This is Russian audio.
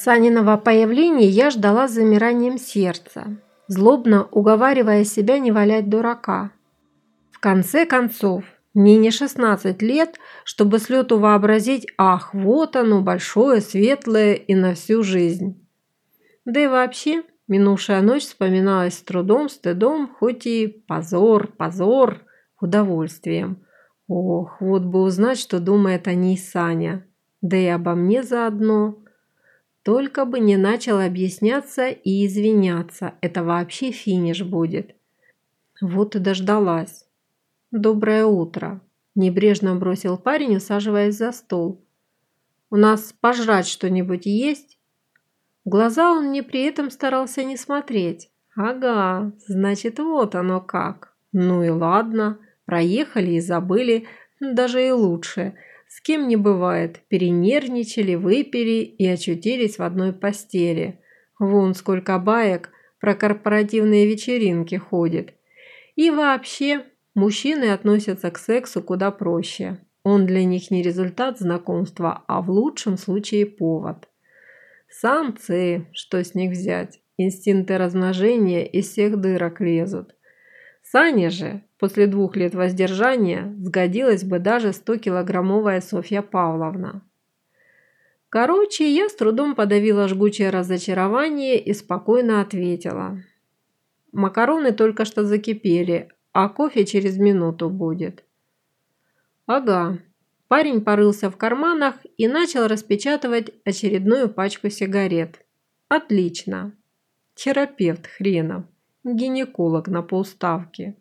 Саниного появления я ждала с замиранием сердца, злобно уговаривая себя не валять дурака. В конце концов, мне не 16 лет, чтобы с лету вообразить «ах, вот оно, большое, светлое и на всю жизнь». Да и вообще, минувшая ночь вспоминалась с трудом, стыдом, хоть и позор, позор, удовольствием. Ох, вот бы узнать, что думает о ней Саня. Да и обо мне заодно. Только бы не начал объясняться и извиняться. Это вообще финиш будет. Вот и дождалась. «Доброе утро», – небрежно бросил парень, усаживаясь за стол. «У нас пожрать что-нибудь есть?» Глаза он мне при этом старался не смотреть. «Ага, значит, вот оно как. Ну и ладно, проехали и забыли, даже и лучше. С кем не бывает, перенервничали, выпили и очутились в одной постели. Вон сколько баек про корпоративные вечеринки ходит. И вообще, Мужчины относятся к сексу куда проще. Он для них не результат знакомства, а в лучшем случае повод. Самцы, что с них взять? Инстинкты размножения из всех дырок лезут. Сане же, после двух лет воздержания, сгодилась бы даже 100-килограммовая Софья Павловна. Короче, я с трудом подавила жгучее разочарование и спокойно ответила. Макароны только что закипели, а кофе через минуту будет. Ага. Парень порылся в карманах и начал распечатывать очередную пачку сигарет. Отлично. Терапевт хренов. Гинеколог на полставки.